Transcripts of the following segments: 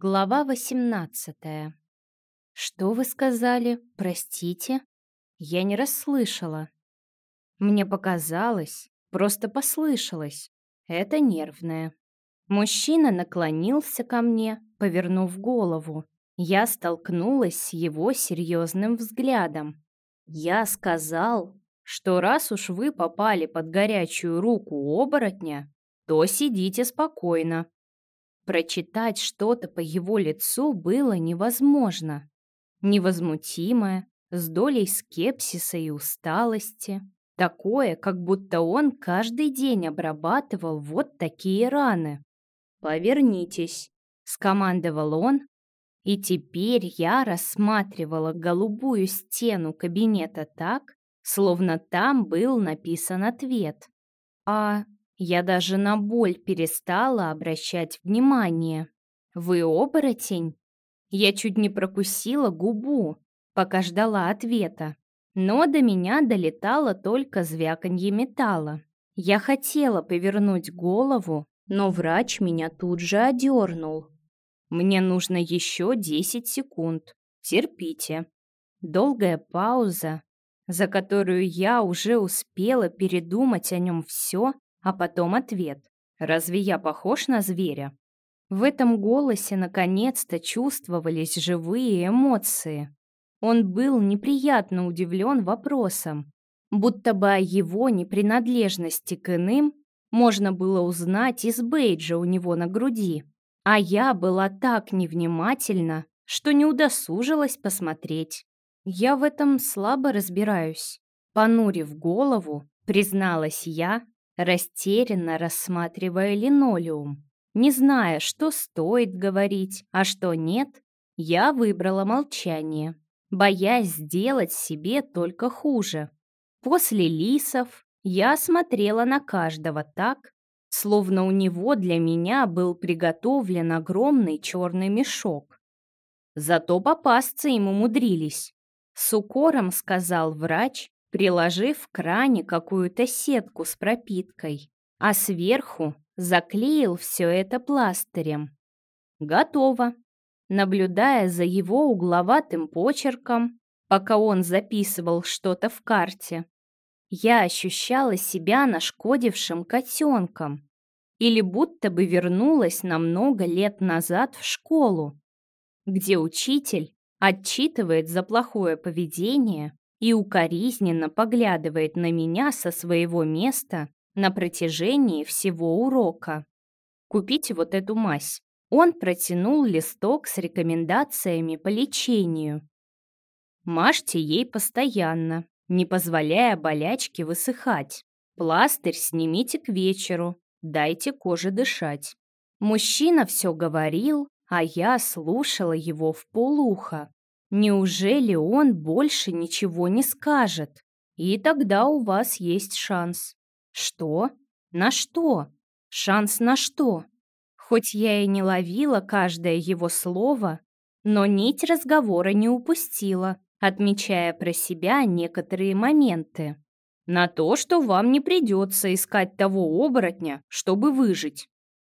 Глава восемнадцатая. «Что вы сказали? Простите?» Я не расслышала. Мне показалось, просто послышалось. Это нервное. Мужчина наклонился ко мне, повернув голову. Я столкнулась с его серьезным взглядом. Я сказал, что раз уж вы попали под горячую руку оборотня, то сидите спокойно. Прочитать что-то по его лицу было невозможно. Невозмутимое, с долей скепсиса и усталости. Такое, как будто он каждый день обрабатывал вот такие раны. «Повернитесь», — скомандовал он, и теперь я рассматривала голубую стену кабинета так, словно там был написан ответ. А я даже на боль перестала обращать внимание. «Вы оборотень?» Я чуть не прокусила губу, пока ждала ответа. Но до меня долетало только звяканье металла. Я хотела повернуть голову, но врач меня тут же одернул. «Мне нужно еще 10 секунд. Терпите». Долгая пауза, за которую я уже успела передумать о нем все, а потом ответ. «Разве я похож на зверя?» В этом голосе наконец-то чувствовались живые эмоции. Он был неприятно удивлен вопросом, будто бы о его непринадлежности к иным можно было узнать из бейджа у него на груди. А я была так невнимательна, что не удосужилась посмотреть. Я в этом слабо разбираюсь. Понурив голову, призналась я, растерянно рассматривая линолеум. Не зная, что стоит говорить, а что нет, я выбрала молчание, боясь сделать себе только хуже. После лисов я смотрела на каждого так, словно у него для меня был приготовлен огромный черный мешок. Зато попасться ему умудрились. С укором сказал врач, приложив к ране какую-то сетку с пропиткой, а сверху заклеил все это пластырем. Готово. Наблюдая за его угловатым почерком, пока он записывал что-то в карте, я ощущала себя нашкодившим котенком или будто бы вернулась на много лет назад в школу, где учитель отчитывает за плохое поведение и укоризненно поглядывает на меня со своего места на протяжении всего урока. Купите вот эту мазь. Он протянул листок с рекомендациями по лечению. Мажьте ей постоянно, не позволяя болячке высыхать. Пластырь снимите к вечеру, дайте коже дышать. Мужчина все говорил, а я слушала его в полуха. Неужели он больше ничего не скажет? И тогда у вас есть шанс. Что? На что? Шанс на что? Хоть я и не ловила каждое его слово, но нить разговора не упустила, отмечая про себя некоторые моменты. На то, что вам не придется искать того оборотня, чтобы выжить.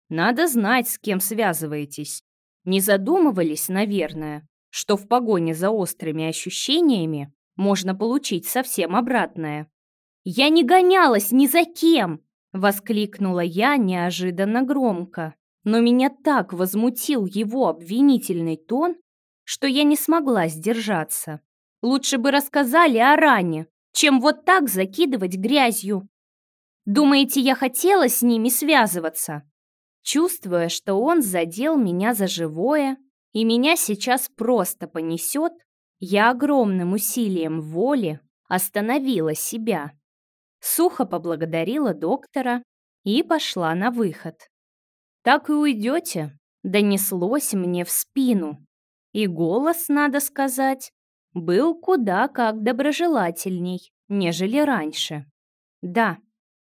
Надо знать, с кем связываетесь. Не задумывались, наверное, что в погоне за острыми ощущениями можно получить совсем обратное. «Я не гонялась ни за кем!» — воскликнула я неожиданно громко. Но меня так возмутил его обвинительный тон, что я не смогла сдержаться. Лучше бы рассказали о ране, чем вот так закидывать грязью. Думаете, я хотела с ними связываться? Чувствуя, что он задел меня за живое, и меня сейчас просто понесет, я огромным усилием воли остановила себя. Сухо поблагодарила доктора и пошла на выход. «Так и уйдете?» — донеслось мне в спину. И голос, надо сказать, был куда как доброжелательней, нежели раньше. Да,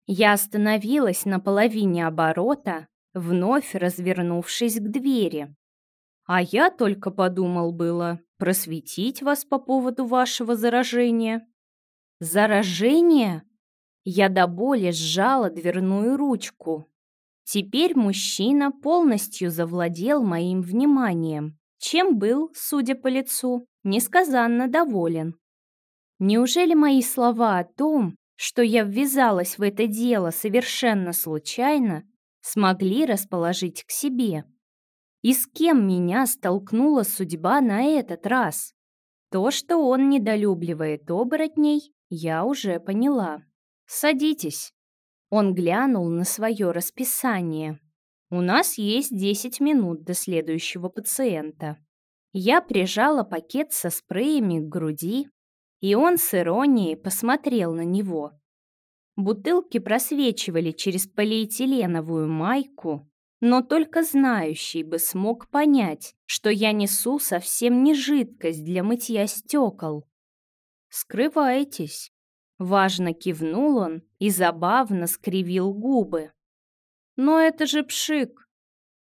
я остановилась на половине оборота, вновь развернувшись к двери. А я только подумал было просветить вас по поводу вашего заражения. Заражение? Я до боли сжала дверную ручку. Теперь мужчина полностью завладел моим вниманием, чем был, судя по лицу, несказанно доволен. Неужели мои слова о том, что я ввязалась в это дело совершенно случайно, смогли расположить к себе? И с кем меня столкнула судьба на этот раз? То, что он недолюбливает оборотней, я уже поняла. «Садитесь». Он глянул на свое расписание. «У нас есть 10 минут до следующего пациента». Я прижала пакет со спреями к груди, и он с иронией посмотрел на него. Бутылки просвечивали через полиэтиленовую майку, но только знающий бы смог понять, что я несу совсем не жидкость для мытья стекол. «Скрываетесь», — важно кивнул он и забавно скривил губы. «Но это же пшик!»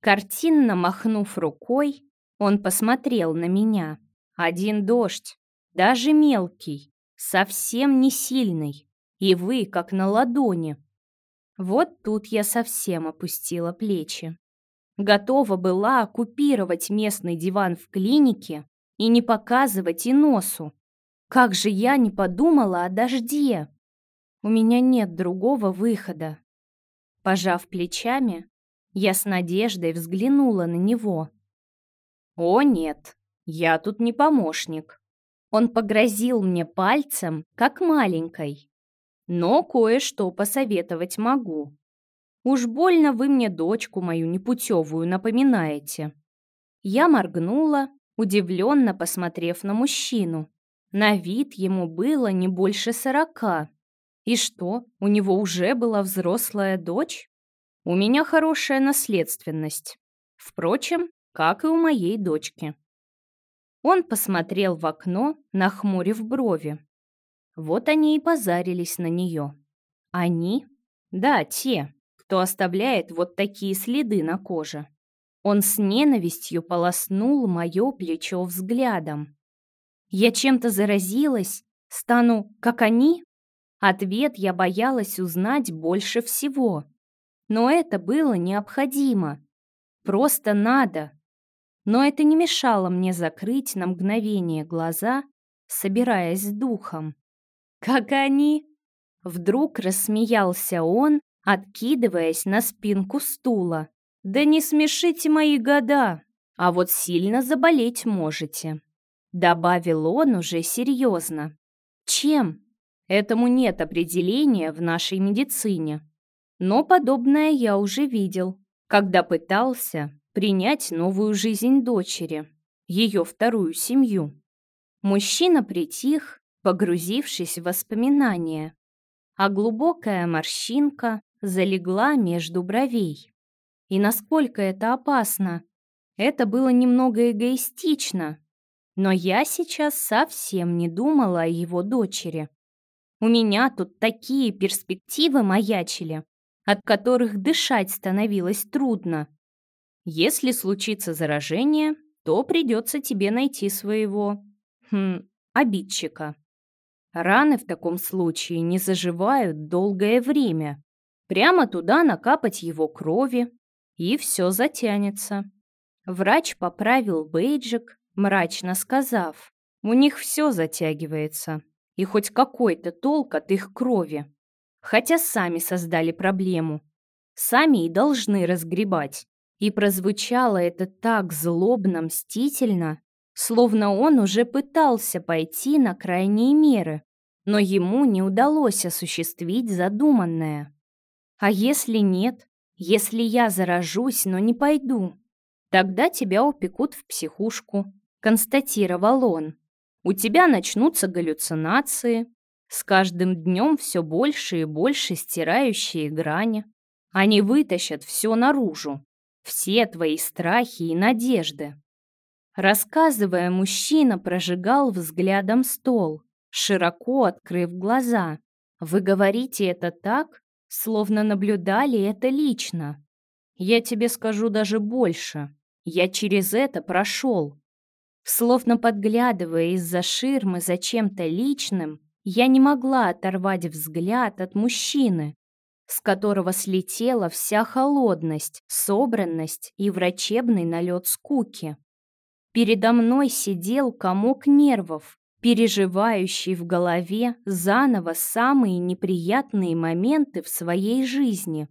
Картинно махнув рукой, он посмотрел на меня. «Один дождь, даже мелкий, совсем не сильный, и вы как на ладони. Вот тут я совсем опустила плечи. Готова была оккупировать местный диван в клинике и не показывать и носу. Как же я не подумала о дожде? У меня нет другого выхода. Пожав плечами, я с надеждой взглянула на него. «О, нет, я тут не помощник». Он погрозил мне пальцем, как маленькой, но кое-что посоветовать могу. Уж больно вы мне дочку мою непутевую напоминаете. Я моргнула, удивленно посмотрев на мужчину. На вид ему было не больше сорока. И что, у него уже была взрослая дочь? У меня хорошая наследственность. Впрочем, как и у моей дочки. Он посмотрел в окно, нахмурив брови. Вот они и позарились на нее. Они? Да, те, кто оставляет вот такие следы на коже. Он с ненавистью полоснул мое плечо взглядом. Я чем-то заразилась? Стану, как они? Ответ я боялась узнать больше всего. Но это было необходимо. Просто надо. Но это не мешало мне закрыть на мгновение глаза, собираясь с духом. «Как они?» Вдруг рассмеялся он, откидываясь на спинку стула. «Да не смешите мои года, а вот сильно заболеть можете», добавил он уже серьезно. «Чем?» Этому нет определения в нашей медицине. Но подобное я уже видел, когда пытался принять новую жизнь дочери, ее вторую семью. Мужчина притих, погрузившись в воспоминания, а глубокая морщинка залегла между бровей. И насколько это опасно? Это было немного эгоистично, но я сейчас совсем не думала о его дочери. У меня тут такие перспективы маячили, от которых дышать становилось трудно. Если случится заражение, то придется тебе найти своего... Хм, обидчика. Раны в таком случае не заживают долгое время. Прямо туда накапать его крови, и все затянется. Врач поправил бейджик, мрачно сказав, у них все затягивается, и хоть какой-то толк от их крови. Хотя сами создали проблему. Сами и должны разгребать. И прозвучало это так злобно, мстительно, словно он уже пытался пойти на крайние меры, но ему не удалось осуществить задуманное. А если нет, если я заражусь, но не пойду, тогда тебя упекут в психушку, констатировал он. У тебя начнутся галлюцинации, с каждым днем все больше и больше стирающие грани. Они вытащат все наружу, все твои страхи и надежды. Рассказывая, мужчина прожигал взглядом стол, широко открыв глаза. Вы говорите это так, словно наблюдали это лично. Я тебе скажу даже больше. Я через это прошел. Словно подглядывая из-за ширмы за чем-то личным, я не могла оторвать взгляд от мужчины. с которого слетела вся холодность, собранность и врачебный налет скуки. Передо мной сидел комок нервов, переживающий в голове заново самые неприятные моменты в своей жизни.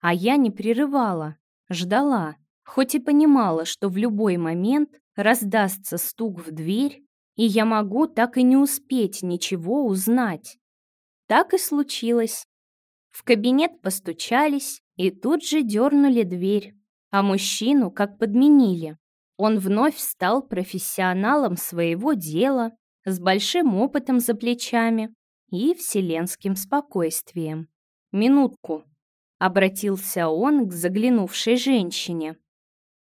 А я не прерывала, ждала, хоть и понимала, что в любой момент раздастся стук в дверь, и я могу так и не успеть ничего узнать. Так и случилось. В кабинет постучались и тут же дернули дверь, а мужчину как подменили. Он вновь стал профессионалом своего дела, с большим опытом за плечами и вселенским спокойствием. «Минутку», — обратился он к заглянувшей женщине.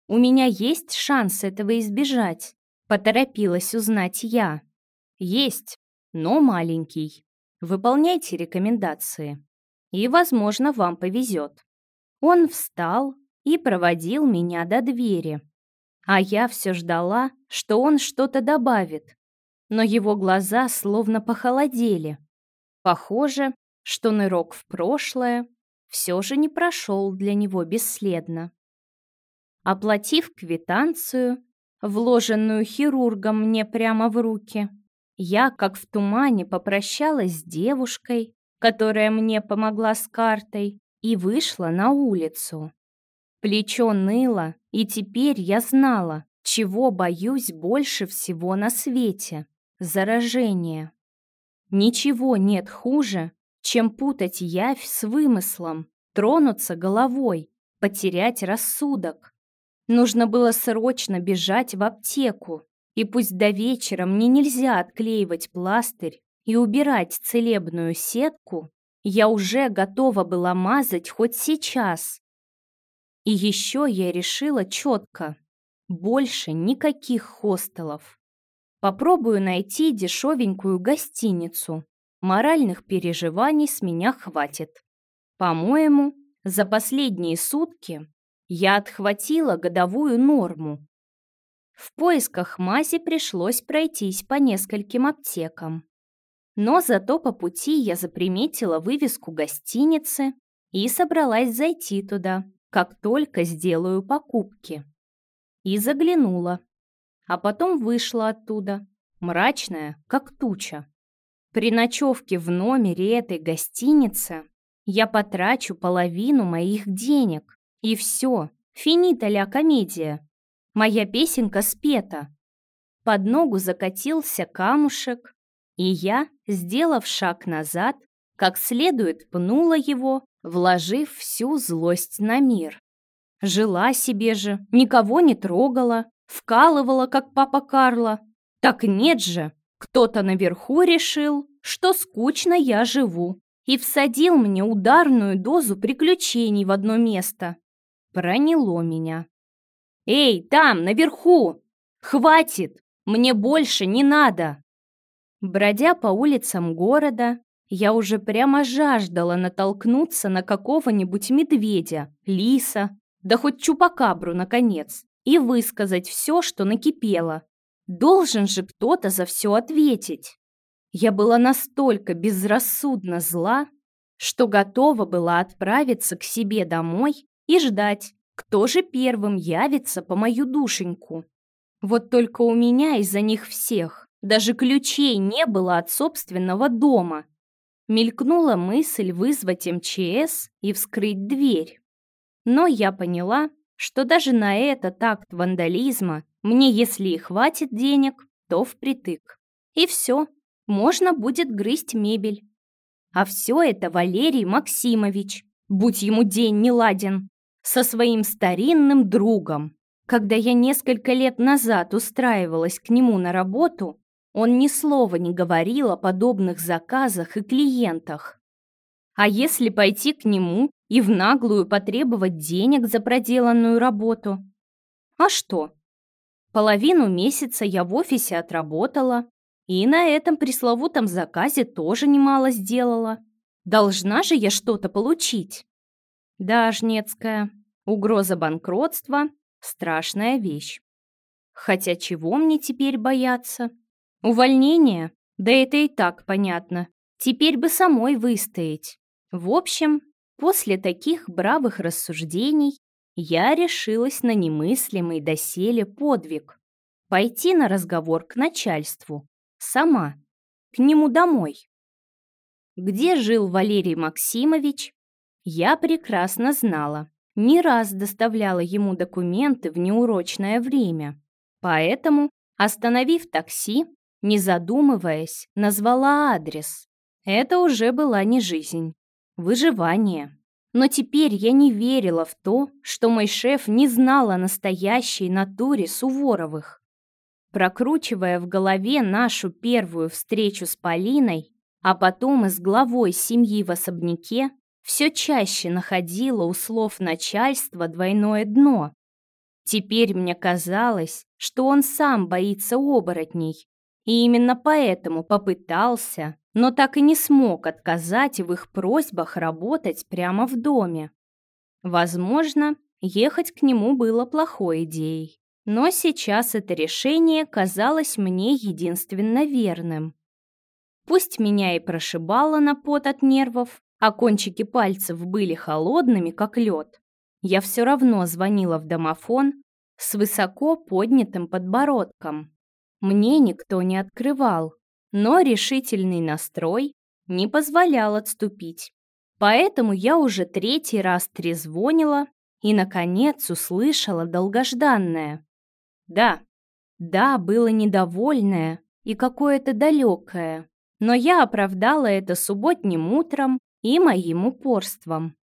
«У меня есть шанс этого избежать», — поторопилась узнать я. «Есть, но маленький. Выполняйте рекомендации, и, возможно, вам повезет». Он встал и проводил меня до двери, а я все ждала, что он что-то добавит, но его глаза словно похолодели. Похоже, что нырок в прошлое все же не прошел для него бесследно. Оплатив квитанцию, вложенную хирургом мне прямо в руки, я, как в тумане, попрощалась с девушкой, которая мне помогла с картой, и вышла на улицу. Плечо ныло, и теперь я знала, чего боюсь больше всего на свете заражение. Ничего нет хуже, чем путать явь с вымыслом, тронуться головой, потерять рассудок. Нужно было срочно бежать в аптеку, и пусть до вечера мне нельзя отклеивать пластырь и убирать целебную сетку, я уже готова была мазать хоть сейчас. И еще я решила четко, больше никаких хостелов. Попробую найти дешевенькую гостиницу. Моральных переживаний с меня хватит. По-моему, за последние сутки я отхватила годовую норму. В поисках мази пришлось пройтись по нескольким аптекам. Но зато по пути я заприметила вывеску гостиницы и собралась зайти туда, как только сделаю покупки. И заглянула а потом вышла оттуда, мрачная, как туча. При ночевке в номере этой гостиницы я потрачу половину моих денег. И все, финита ля комедия. Моя песенка спета. Под ногу закатился камушек, и я, сделав шаг назад, как следует пнула его, вложив всю злость на мир. Жила себе же, никого не трогала, Вкалывала, как папа Карло. Так нет же, кто-то наверху решил, что скучно я живу, и всадил мне ударную дозу приключений в одно место. Проняло меня. «Эй, там, наверху! Хватит! Мне больше не надо!» Бродя по улицам города, я уже прямо жаждала натолкнуться на какого-нибудь медведя, лиса, да хоть чупакабру, наконец и высказать все, что накипело. Должен же кто-то за все ответить. Я была настолько безрассудно зла, что готова была отправиться к себе домой и ждать, кто же первым явится по мою душеньку. Вот только у меня из-за них всех даже ключей не было от собственного дома. Мелькнула мысль вызвать МЧС и вскрыть дверь. Но я поняла, что даже на этот акт вандализма мне, если и хватит денег, то впритык. И все, можно будет грызть мебель. А все это Валерий Максимович, будь ему день не ладен, со своим старинным другом. Когда я несколько лет назад устраивалась к нему на работу, он ни слова не говорил о подобных заказах и клиентах. А если пойти к нему и в наглую потребовать денег за проделанную работу. А что? Половину месяца я в офисе отработала, и на этом пресловутом заказе тоже немало сделала. Должна же я что-то получить. Да, Жнецкая, угроза банкротства – страшная вещь. Хотя чего мне теперь бояться? Увольнение? Да это и так понятно. Теперь бы самой выстоять. В общем, После таких бравых рассуждений я решилась на немыслимый доселе подвиг — пойти на разговор к начальству, сама, к нему домой. Где жил Валерий Максимович, я прекрасно знала. Не раз доставляла ему документы в неурочное время. Поэтому, остановив такси, не задумываясь, назвала адрес. Это уже была не жизнь, выживание. Но теперь я не верила в то, что мой шеф не знал о настоящей натуре Суворовых. Прокручивая в голове нашу первую встречу с Полиной, а потом и с главой семьи в особняке, все чаще находила у слов начальства двойное дно. Теперь мне казалось, что он сам боится оборотней, и именно поэтому попытался, но так и не смог отказать в их просьбах работать прямо в доме. Возможно, ехать к нему было плохой идеей, но сейчас это решение казалось мне единственно верным. Пусть меня и прошибало на пот от нервов, а кончики пальцев были холодными, как лед, я все равно звонила в домофон с высоко поднятым подбородком. Мне никто не открывал, но решительный настрой не позволял отступить. Поэтому я уже третий раз трезвонила и, наконец, услышала долгожданное. Да, да, было недовольное и какое-то далекое, но я оправдала это субботним утром и моим упорством.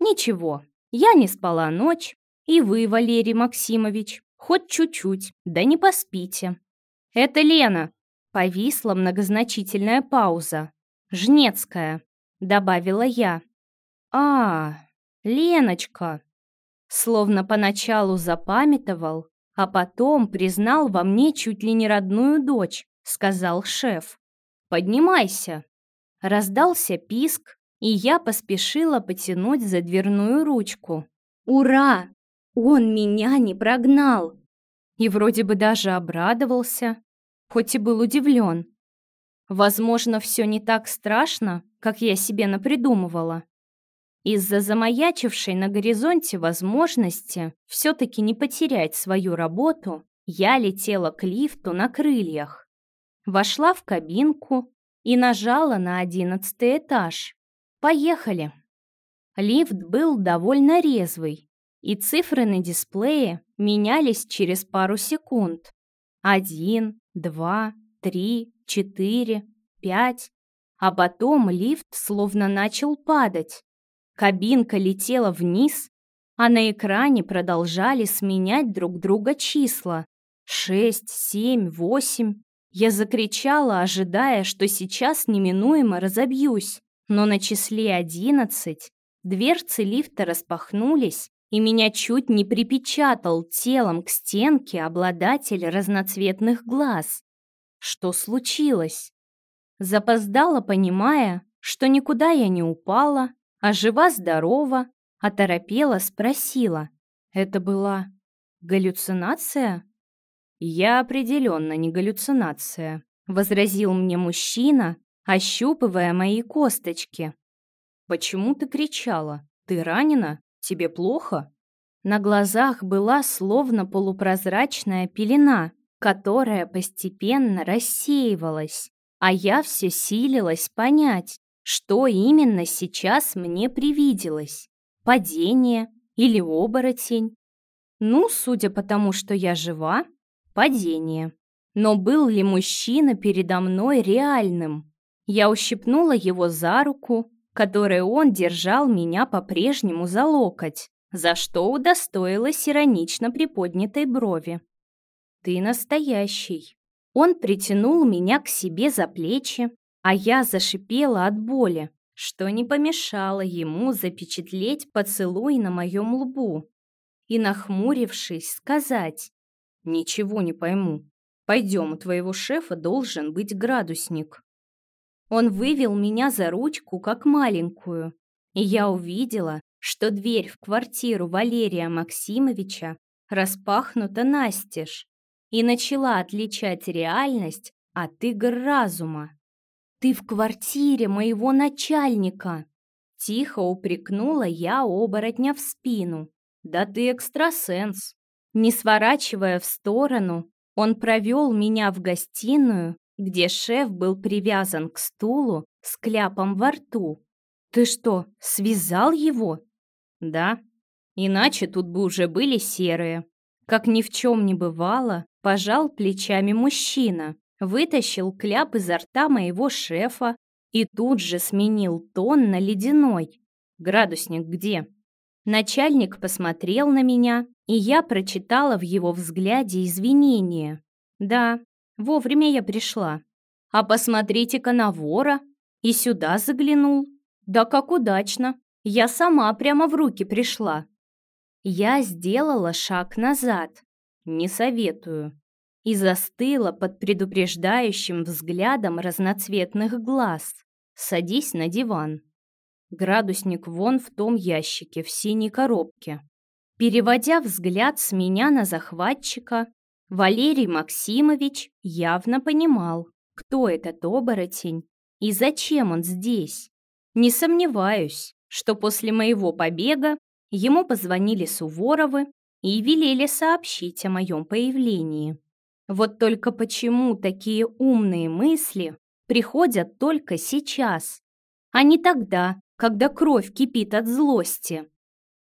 Ничего, я не спала ночь, и вы, Валерий Максимович, хоть чуть-чуть, да не поспите. Это Лена. Повисла многозначительная пауза. Жнецкая, добавила я. А, Леночка. Словно поначалу запамятовал, а потом признал во мне чуть ли не родную дочь, сказал шеф. «Поднимайся!» Раздался писк, и я поспешила потянуть за дверную ручку. «Ура! Он меня не прогнал!» И вроде бы даже обрадовался, хоть и был удивлен. Возможно, все не так страшно, как я себе напридумывала. Из-за замаячившей на горизонте возможности все-таки не потерять свою работу, я летела к лифту на крыльях вошла в кабинку и нажала на одиннадцатый этаж. Поехали. Лифт был довольно резвый, и цифры на дисплее менялись через пару секунд. Один, два, три, четыре, пять. А потом лифт словно начал падать. Кабинка летела вниз, а на экране продолжали сменять друг друга числа. Шесть, семь, восемь. Я закричала, ожидая, что сейчас неминуемо разобьюсь. Но на числе одиннадцать дверцы лифта распахнулись, и меня чуть не припечатал телом к стенке обладатель разноцветных глаз. Что случилось? Запоздала, понимая, что никуда я не упала, а жива-здорова, оторопела, спросила. Это была галлюцинация? «Я определенно не галлюцинация», — возразил мне мужчина, ощупывая мои косточки. «Почему ты кричала? Ты ранена? Тебе плохо?» На глазах была словно полупрозрачная пелена, которая постепенно рассеивалась, а я все силилась понять, что именно сейчас мне привиделось. Падение или оборотень? Ну, судя по тому, что я жива, Падение. Но был ли мужчина передо мной реальным? Я ущипнула его за руку, которой он держал меня по-прежнему за локоть, за что удостоилась иронично приподнятой брови. «Ты настоящий». Он притянул меня к себе за плечи, а я зашипела от боли, что не помешало ему запечатлеть поцелуй на моем лбу и, нахмурившись, сказать «Ничего не пойму. Пойдем, у твоего шефа должен быть градусник». Он вывел меня за ручку, как маленькую, и я увидела, что дверь в квартиру Валерия Максимовича распахнута настежь и начала отличать реальность от игр разума. «Ты в квартире моего начальника!» Тихо упрекнула я оборотня в спину. «Да ты экстрасенс!» Не сворачивая в сторону, он провел меня в гостиную, где шеф был привязан к стулу с кляпом во рту. «Ты что, связал его?» «Да. Иначе тут бы уже были серые». Как ни в чем не бывало, пожал плечами мужчина, вытащил кляп изо рта моего шефа и тут же сменил тон на ледяной. «Градусник где?» Начальник посмотрел на меня, и я прочитала в его взгляде извинения. «Да, вовремя я пришла. А посмотрите-ка на вора. И сюда заглянул. Да как удачно. Я сама прямо в руки пришла». Я сделала шаг назад. Не советую. И застыла под предупреждающим взглядом разноцветных глаз. «Садись на диван». Градусник вон в том ящике, в синей коробке. Переводя взгляд с меня на захватчика, Валерий Максимович явно понимал, кто этот оборотень и зачем он здесь. Не сомневаюсь, что после моего побега ему позвонили Суворовы и велели сообщить о моем появлении. Вот только почему такие умные мысли приходят только сейчас, а не тогда, когда кровь кипит от злости.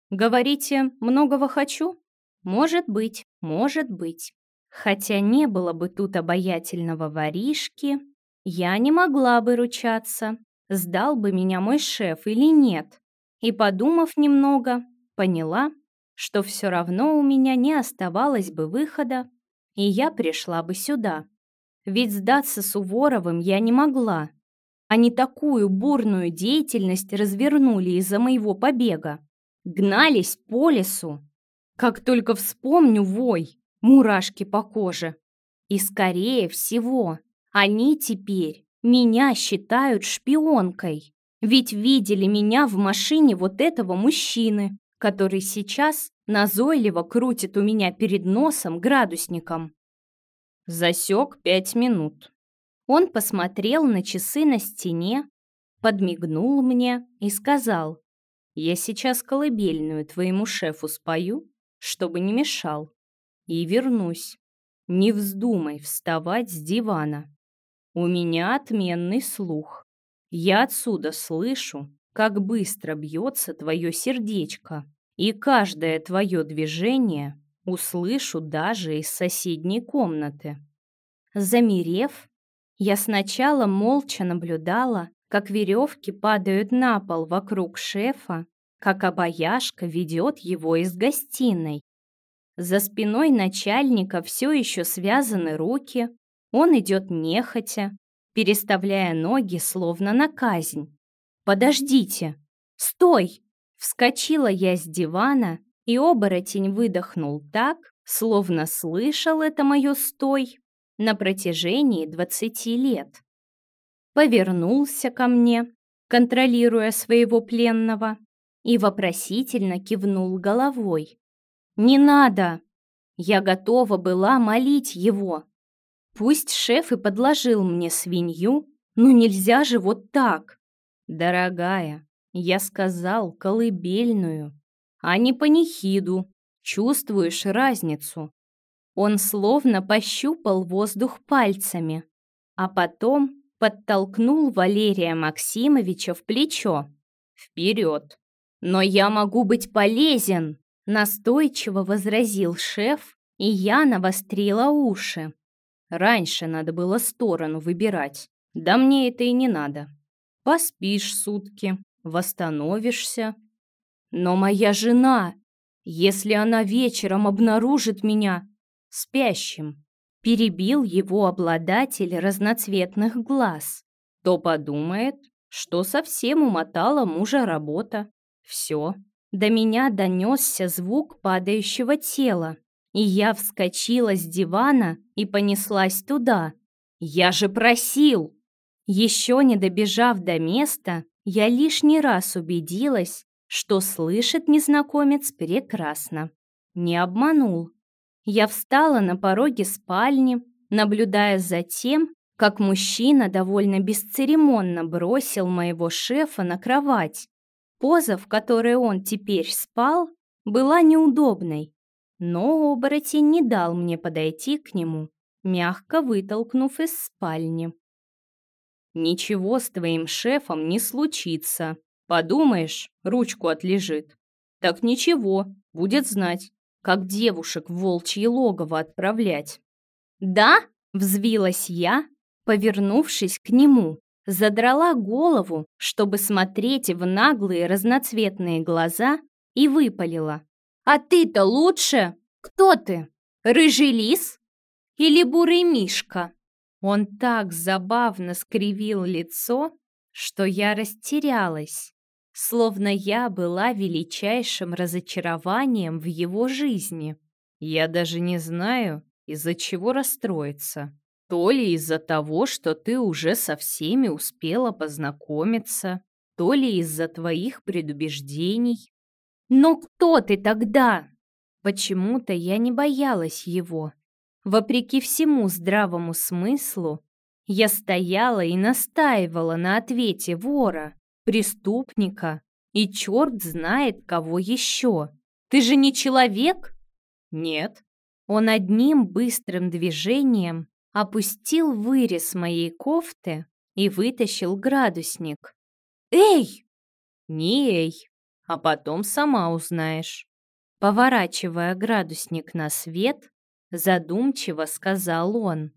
Говорите, многого хочу? Может быть, может быть. Хотя не было бы тут обаятельного воришки, я не могла бы ручаться, сдал бы меня мой шеф или нет. И, подумав немного, поняла, что все равно у меня не оставалось бы выхода, и я пришла бы сюда. Ведь сдаться Суворовым я не могла, они такую бурную деятельность развернули из-за моего побега. Гнались по лесу. Как только вспомню вой, мурашки по коже. И скорее всего, они теперь меня считают шпионкой. Ведь видели меня в машине вот этого мужчины, который сейчас назойливо крутит у меня перед носом градусником. Засек пять минут. Он посмотрел на часы на стене, подмигнул мне и сказал, «Я сейчас колыбельную твоему шефу спою, чтобы не мешал, и вернусь. Не вздумай вставать с дивана. У меня отменный слух. Я отсюда слышу, как быстро бьется твое сердечко, и каждое твое движение услышу даже из соседней комнаты». Замерев, я сначала молча наблюдала, как веревки падают на пол вокруг шефа, как обаяшка ведет его из гостиной. За спиной начальника все еще связаны руки, он идет нехотя, переставляя ноги словно на казнь. «Подождите! Стой!» Вскочила я с дивана, и оборотень выдохнул так, словно слышал это мое «стой» на протяжении 20 лет. Повернулся ко мне, контролируя своего пленного, и вопросительно кивнул головой. «Не надо!» Я готова была молить его. Пусть шеф и подложил мне свинью, но нельзя же вот так. Дорогая, я сказал колыбельную, а не панихиду. Чувствуешь разницу? Он словно пощупал воздух пальцами, а потом подтолкнул Валерия Максимовича в плечо. «Вперед! Но я могу быть полезен!» Настойчиво возразил шеф, и я навострила уши. Раньше надо было сторону выбирать. Да мне это и не надо. Поспишь сутки, восстановишься. Но моя жена, если она вечером обнаружит меня, спящим. Перебил его обладатель разноцветных глаз. То подумает, что совсем умотала мужа работа. Все. До меня донесся звук падающего тела, и я вскочила с дивана и понеслась туда. «Я же просил!» Еще не добежав до места, я лишний раз убедилась, что слышит незнакомец прекрасно. Не обманул. Я встала на пороге спальни, наблюдая за тем, как мужчина довольно бесцеремонно бросил моего шефа на кровать Поза, в которой он теперь спал, была неудобной, но оборотень не дал мне подойти к нему, мягко вытолкнув из спальни. «Ничего с твоим шефом не случится. Подумаешь, ручку отлежит. Так ничего, будет знать, как девушек в волчье логово отправлять». «Да?» — взвилась я, повернувшись к нему, задрала голову, чтобы смотреть в наглые разноцветные глаза, и выпалила. «А ты-то лучше? Кто ты? Рыжий лис? Или бурый мишка?» Он так забавно скривил лицо, что я растерялась, словно я была величайшим разочарованием в его жизни. Я даже не знаю, из-за чего расстроиться. То ли из-за того, что ты уже со всеми успела познакомиться, то ли из-за твоих предубеждений. Но кто ты тогда? Почему-то я не боялась его. Вопреки всему здравому смыслу, я стояла и настаивала на ответе вора, преступника и черт знает кого еще. Ты же не человек? Нет. Он одним быстрым движением опустил вырез моей кофты и вытащил градусник. «Эй!» «Не эй, а потом сама узнаешь». Поворачивая градусник на свет, задумчиво сказал он.